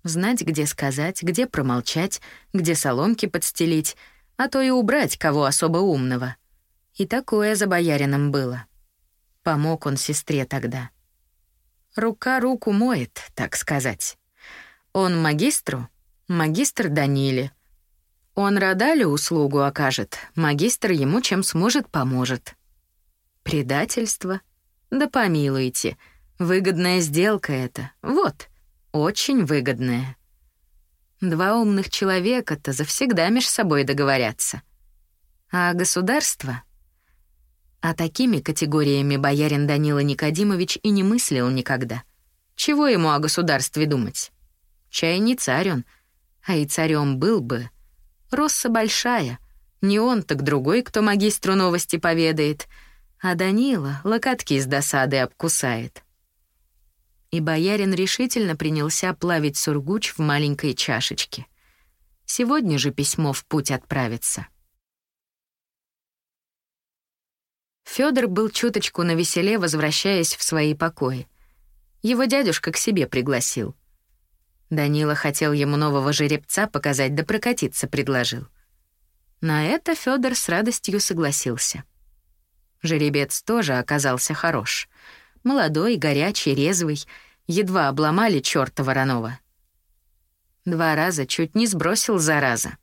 Знать, где сказать, где промолчать, где соломки подстелить, а то и убрать кого особо умного. И такое за боярином было. Помог он сестре тогда. Рука руку моет, так сказать. Он магистру, магистр Даниле. Он Радале услугу окажет, магистр ему чем сможет поможет. Предательство? Да помилуйте, выгодная сделка это, вот, очень выгодная. Два умных человека-то завсегда меж собой договорятся. А государство? А такими категориями боярин Данила Никодимович и не мыслил никогда. Чего ему о государстве думать? Чай не царь он, а и царем был бы. Росса большая, не он, так другой, кто магистру новости поведает, а Данила локотки с досады обкусает. И боярин решительно принялся плавить сургуч в маленькой чашечке. Сегодня же письмо в путь отправится. Фёдор был чуточку на веселе, возвращаясь в свои покои. Его дядюшка к себе пригласил. Данила хотел ему нового жеребца показать да прокатиться предложил. На это Фёдор с радостью согласился. Жеребец тоже оказался хорош. Молодой, горячий, резвый, едва обломали чёрта вороного. Два раза чуть не сбросил зараза.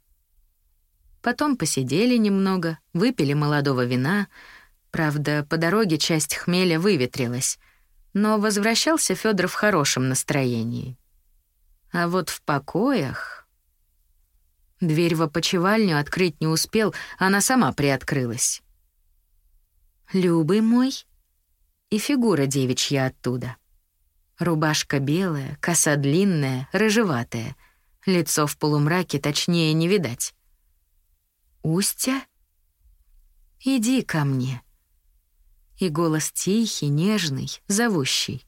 Потом посидели немного, выпили молодого вина — Правда, по дороге часть хмеля выветрилась, но возвращался Федор в хорошем настроении. А вот в покоях... Дверь в опочивальню открыть не успел, она сама приоткрылась. «Любый мой?» И фигура девичья оттуда. Рубашка белая, коса длинная, рыжеватая. Лицо в полумраке точнее не видать. «Устя?» «Иди ко мне», и голос тихий, нежный, зовущий.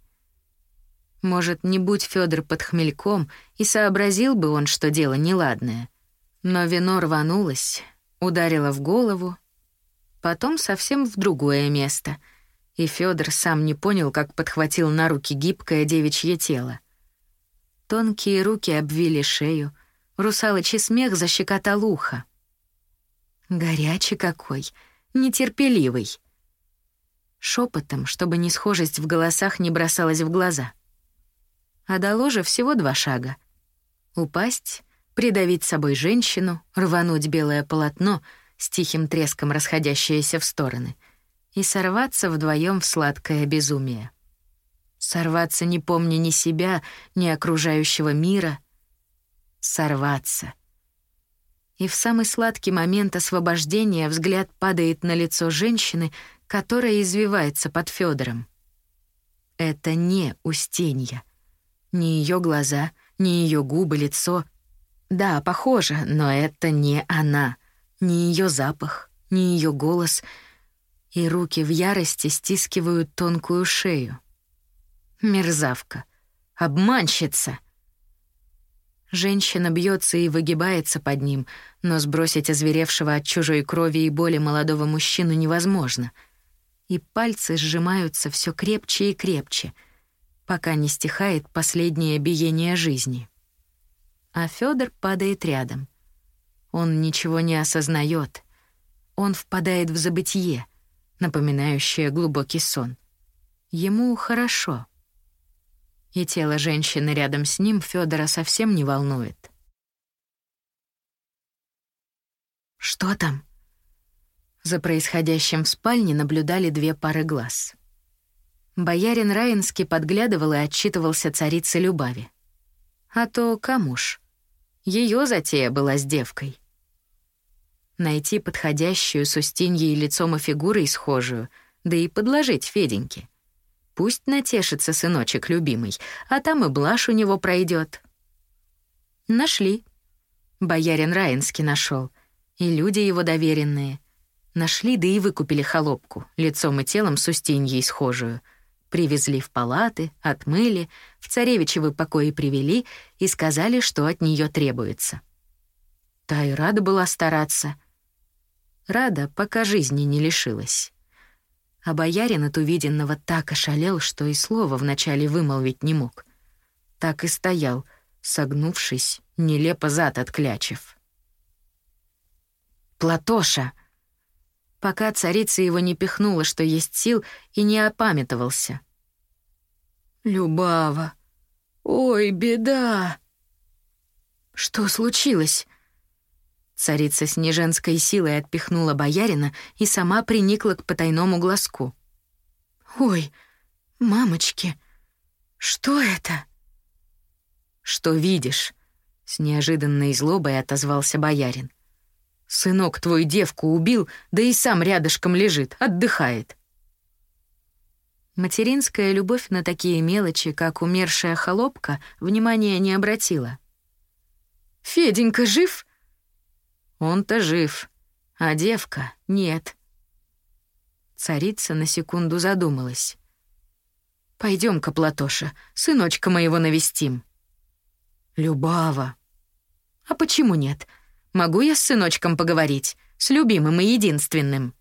Может, не будь Фёдор под хмельком, и сообразил бы он, что дело неладное. Но вино рванулось, ударило в голову, потом совсем в другое место, и Фёдор сам не понял, как подхватил на руки гибкое девичье тело. Тонкие руки обвили шею, русалочий смех защекотал ухо. Горячий какой, нетерпеливый — шепотом, чтобы несхожесть в голосах не бросалась в глаза. А до ложа всего два шага. Упасть, придавить собой женщину, рвануть белое полотно с тихим треском расходящееся в стороны и сорваться вдвоем в сладкое безумие. Сорваться, не помня ни себя, ни окружающего мира. Сорваться. И в самый сладкий момент освобождения взгляд падает на лицо женщины, которая извивается под Федором. Это не Устинья. Ни ее глаза, ни ее губы, лицо. Да, похоже, но это не она. Ни ее запах, ни ее голос. И руки в ярости стискивают тонкую шею. Мерзавка. Обманщица. Женщина бьется и выгибается под ним, но сбросить озверевшего от чужой крови и боли молодого мужчину невозможно — и пальцы сжимаются все крепче и крепче, пока не стихает последнее биение жизни. А Федор падает рядом. Он ничего не осознает. Он впадает в забытье, напоминающее глубокий сон. Ему хорошо. И тело женщины рядом с ним Федора совсем не волнует. «Что там?» За происходящим в спальне наблюдали две пары глаз. Боярин Раинский подглядывал и отчитывался царице Любави. А то кому ж? Ее затея была с девкой. Найти подходящую с Устиньей лицом и фигурой схожую, да и подложить Феденьке. Пусть натешится сыночек любимый, а там и блажь у него пройдет. Нашли. Боярин Раинский нашел, и люди его доверенные — Нашли, да и выкупили холопку, лицом и телом с Устиньей схожую. Привезли в палаты, отмыли, в царевичевы покои привели и сказали, что от нее требуется. Та и рада была стараться. Рада, пока жизни не лишилась. А боярин от увиденного так ошалел, что и слова вначале вымолвить не мог. Так и стоял, согнувшись, нелепо зад отклячив. «Платоша!» Пока царица его не пихнула, что есть сил, и не опамятовался. «Любава! Ой, беда!» «Что случилось?» Царица с неженской силой отпихнула боярина и сама приникла к потайному глазку. «Ой, мамочки, что это?» «Что видишь?» — с неожиданной злобой отозвался боярин. Сынок твой девку убил, да и сам рядышком лежит, отдыхает. Материнская любовь на такие мелочи, как умершая холопка, внимания не обратила. «Феденька жив?» «Он-то жив, а девка — нет». Царица на секунду задумалась. Пойдем-ка, Платоша, сыночка моего навестим». «Любава». «А почему нет? Могу я с сыночком поговорить, с любимым и единственным?»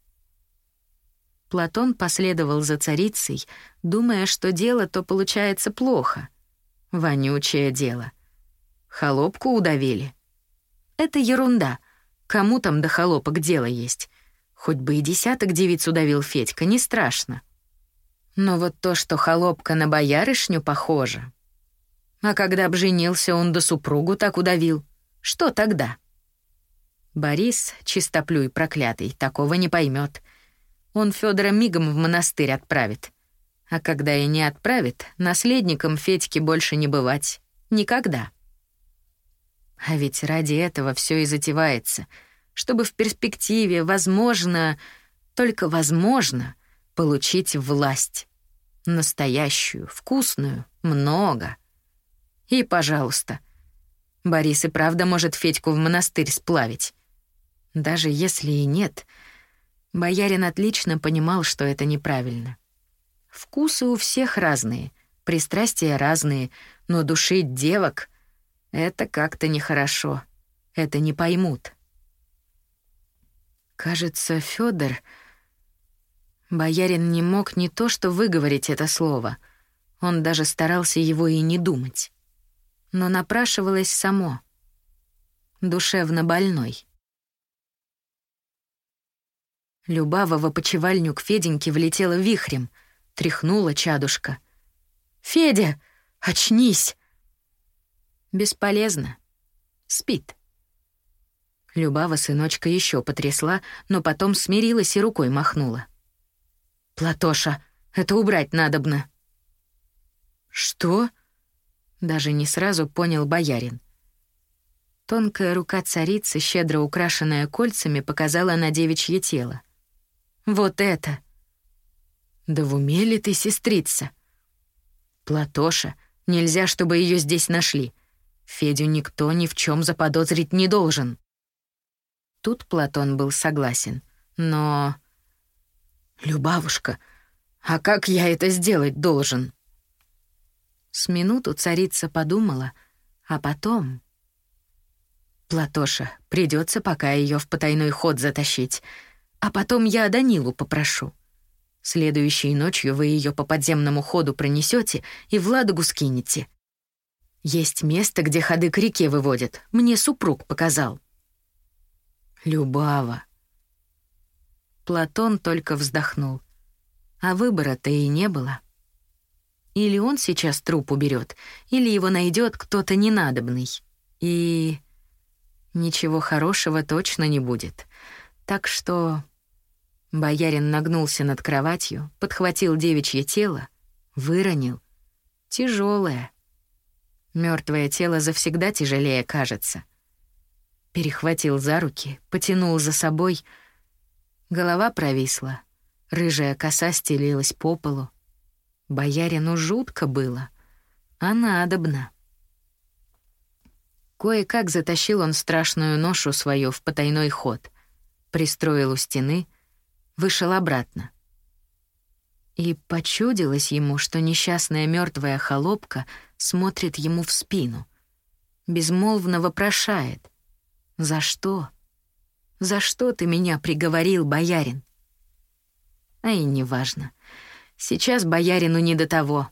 Платон последовал за царицей, думая, что дело то получается плохо. Вонючее дело. Холопку удавили. Это ерунда. Кому там до холопок дело есть? Хоть бы и десяток девиц удавил Федька, не страшно. Но вот то, что холопка на боярышню похожа. А когда б женился, он до супругу так удавил. Что тогда? Борис, чистоплюй проклятый, такого не поймет. Он Федора мигом в монастырь отправит. А когда и не отправит, наследником Федьки больше не бывать. Никогда. А ведь ради этого все и затевается, чтобы в перспективе, возможно, только возможно, получить власть. Настоящую, вкусную, много. И, пожалуйста, Борис и правда может Федьку в монастырь сплавить. Даже если и нет, боярин отлично понимал, что это неправильно. Вкусы у всех разные, пристрастия разные, но душить девок — это как-то нехорошо. Это не поймут. Кажется, Федор Боярин не мог не то что выговорить это слово, он даже старался его и не думать. Но напрашивалось само. Душевно больной. Любава в опочивальню к Феденьке влетела вихрем, тряхнула чадушка. «Федя, очнись!» Бесполезно. Спит. Любава сыночка еще потрясла, но потом смирилась и рукой махнула. «Платоша, это убрать надобно». «Что?» — даже не сразу понял боярин. Тонкая рука царицы, щедро украшенная кольцами, показала на девичье тело. «Вот это!» «Да в уме ли ты, сестрица?» «Платоша, нельзя, чтобы ее здесь нашли. Федю никто ни в чем заподозрить не должен». Тут Платон был согласен, но... «Любавушка, а как я это сделать должен?» С минуту царица подумала, а потом... «Платоша, придется пока ее в потайной ход затащить, а потом я Данилу попрошу. Следующей ночью вы ее по подземному ходу пронесете и в Ладогу скинете. Есть место, где ходы к реке выводят, мне супруг показал». «Любава, Платон только вздохнул. А выбора-то и не было. Или он сейчас труп уберет, или его найдет кто-то ненадобный. И ничего хорошего точно не будет. Так что... Боярин нагнулся над кроватью, подхватил девичье тело, выронил. Тяжелое. Мертвое тело завсегда тяжелее кажется. Перехватил за руки, потянул за собой — Голова провисла, рыжая коса стелилась по полу. Боярину жутко было, а надобно. Кое-как затащил он страшную ношу свою в потайной ход, пристроил у стены, вышел обратно. И почудилось ему, что несчастная мертвая холопка смотрит ему в спину, безмолвно вопрошает. «За что?» За что ты меня приговорил, боярин? А и неважно. Сейчас боярину не до того.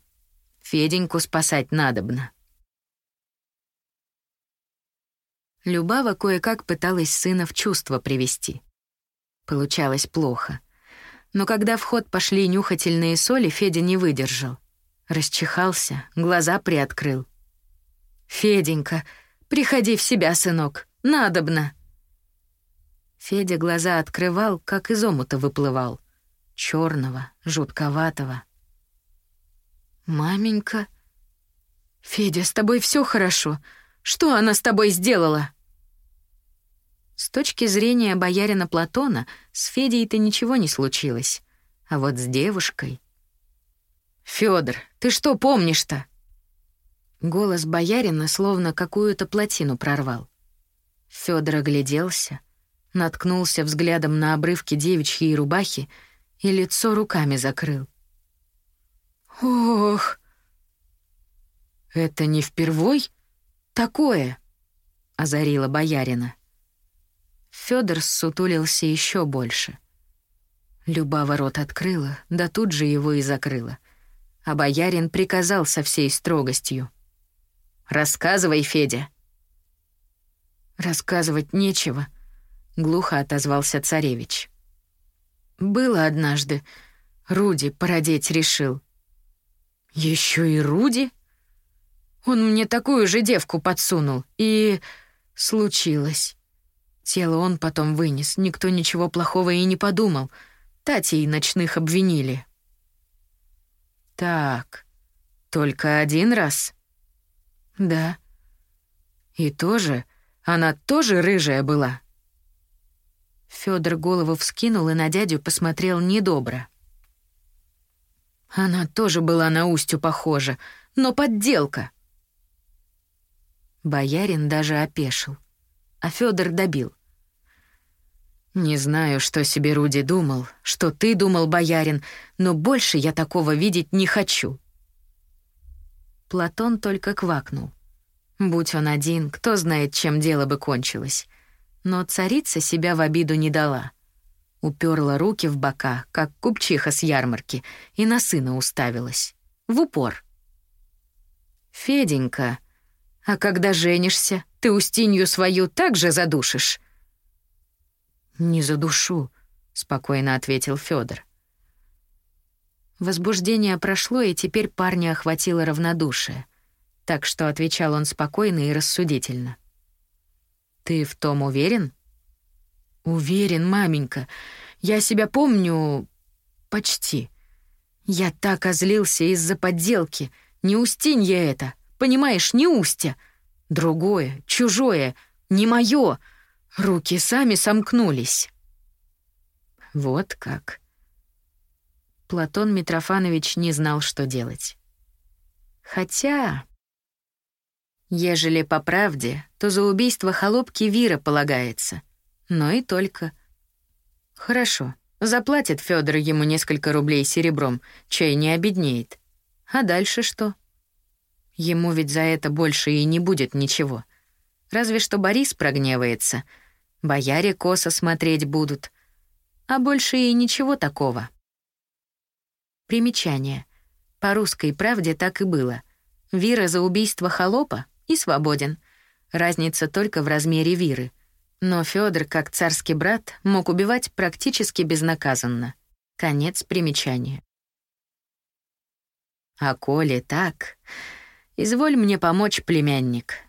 Феденьку спасать надобно. Любава кое-как пыталась сына в чувство привести. Получалось плохо. Но когда в ход пошли нюхательные соли, Федя не выдержал. Расчихался, глаза приоткрыл. «Феденька, приходи в себя, сынок, надобно!» Федя глаза открывал, как из омута выплывал. черного, жутковатого. «Маменька...» «Федя, с тобой все хорошо. Что она с тобой сделала?» С точки зрения боярина Платона, с Федей-то ничего не случилось. А вот с девушкой... Фёдор, ты что помнишь-то?» Голос боярина словно какую-то плотину прорвал. Фёдор огляделся, наткнулся взглядом на обрывки девичьей рубахи и лицо руками закрыл. «Ох!» «Это не впервой? Такое!» — озарила боярина. Фёдор сутулился еще больше. Любава рот открыла, да тут же его и закрыла. А боярин приказал со всей строгостью. «Рассказывай, Федя». «Рассказывать нечего», — глухо отозвался царевич. «Было однажды. Руди породеть решил». Еще и Руди?» Он мне такую же девку подсунул, и... случилось. Тело он потом вынес, никто ничего плохого и не подумал. Татей ночных обвинили. Так, только один раз? Да. И тоже, она тоже рыжая была? Фёдор голову вскинул и на дядю посмотрел недобро. Она тоже была на Устю похожа, но подделка. Боярин даже опешил, а Фёдор добил. Не знаю, что себе Руди думал, что ты думал, боярин, но больше я такого видеть не хочу. Платон только квакнул. Будь он один, кто знает, чем дело бы кончилось. Но царица себя в обиду не дала. Уперла руки в бока, как купчиха с ярмарки, и на сына уставилась. В упор. «Феденька, а когда женишься, ты Устинью свою так же задушишь?» «Не задушу», — спокойно ответил Федор. Возбуждение прошло, и теперь парня охватило равнодушие, так что отвечал он спокойно и рассудительно. «Ты в том уверен?» «Уверен, маменька. Я себя помню... почти. Я так озлился из-за подделки. Не Устинья это, понимаешь, не Устя. Другое, чужое, не моё. Руки сами сомкнулись. Вот как. Платон Митрофанович не знал, что делать. Хотя... Ежели по правде, то за убийство холопки Вира полагается. Но и только. Хорошо, заплатит Федор ему несколько рублей серебром, чай не обеднеет. А дальше что? Ему ведь за это больше и не будет ничего. Разве что Борис прогневается — бояре косо смотреть будут. А больше и ничего такого. Примечание. По русской правде так и было. Вира за убийство холопа и свободен. Разница только в размере Виры. Но Федор, как царский брат, мог убивать практически безнаказанно. Конец примечания. А коли так, изволь мне помочь, племянник.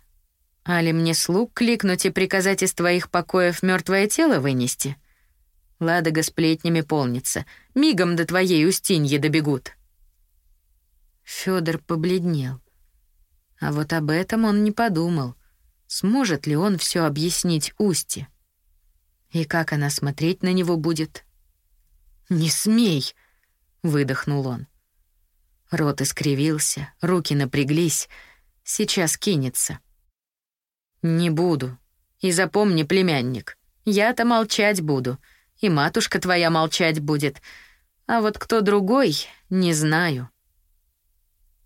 Али мне слуг кликнуть и приказать из твоих покоев мертвое тело вынести? Ладога сплетнями полнится, мигом до твоей Устиньи добегут. Федор побледнел. А вот об этом он не подумал. Сможет ли он все объяснить Усте? И как она смотреть на него будет? «Не смей!» — выдохнул он. Рот искривился, руки напряглись. Сейчас кинется. «Не буду. И запомни, племянник, я-то молчать буду, и матушка твоя молчать будет, а вот кто другой, не знаю».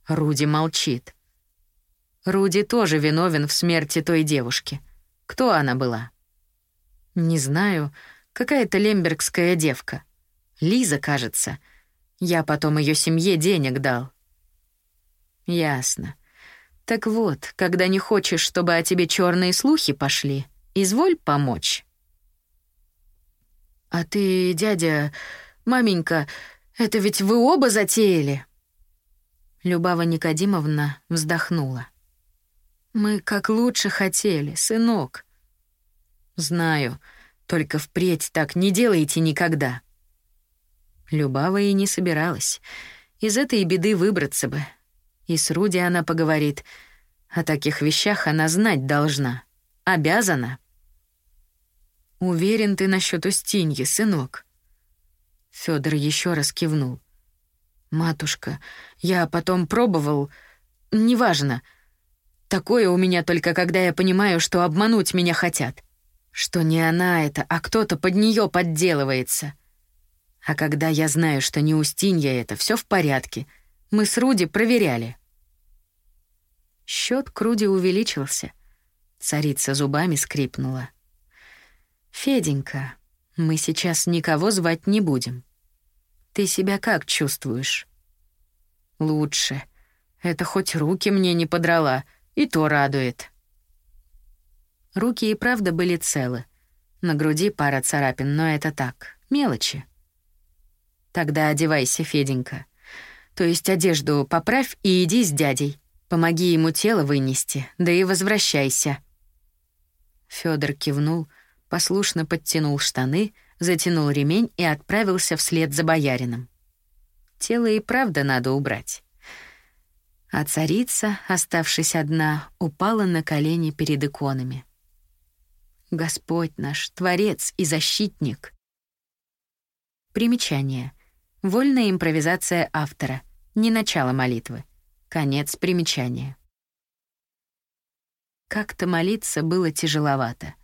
Руди молчит. Руди тоже виновен в смерти той девушки. Кто она была? Не знаю, какая-то лембергская девка. Лиза, кажется. Я потом ее семье денег дал. Ясно. Так вот, когда не хочешь, чтобы о тебе черные слухи пошли, изволь помочь. А ты, дядя, маменька, это ведь вы оба затеяли? Любава Никодимовна вздохнула. Мы как лучше хотели, сынок. Знаю, только впредь так не делайте никогда. Любава и не собиралась. Из этой беды выбраться бы, и с Руди она поговорит. О таких вещах она знать должна. Обязана. Уверен ты насчет Устиньи, сынок. Федор еще раз кивнул. Матушка, я потом пробовал, неважно. Такое у меня только когда я понимаю, что обмануть меня хотят. Что не она это, а кто-то под нее подделывается. А когда я знаю, что не Устинья это, все в порядке. Мы с Руди проверяли. Счет к Руди увеличился. Царица зубами скрипнула. «Феденька, мы сейчас никого звать не будем. Ты себя как чувствуешь?» «Лучше. Это хоть руки мне не подрала, и то радует». Руки и правда были целы. На груди пара царапин, но это так, мелочи. Тогда одевайся, Феденька. То есть одежду поправь и иди с дядей. Помоги ему тело вынести, да и возвращайся. Федор кивнул, послушно подтянул штаны, затянул ремень и отправился вслед за боярином. Тело и правда надо убрать. А царица, оставшись одна, упала на колени перед иконами. Господь наш, Творец и Защитник. Примечание. Вольная импровизация автора. Не начало молитвы. Конец примечания. Как-то молиться было тяжеловато.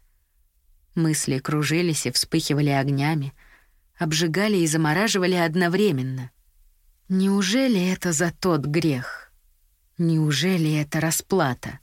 Мысли кружились и вспыхивали огнями, обжигали и замораживали одновременно. Неужели это за тот грех? Неужели это расплата?